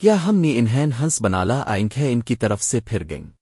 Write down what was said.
کیا ہم نے انہیں ہنس بنالا آئنکھ ہے ان کی طرف سے پھر گئیں؟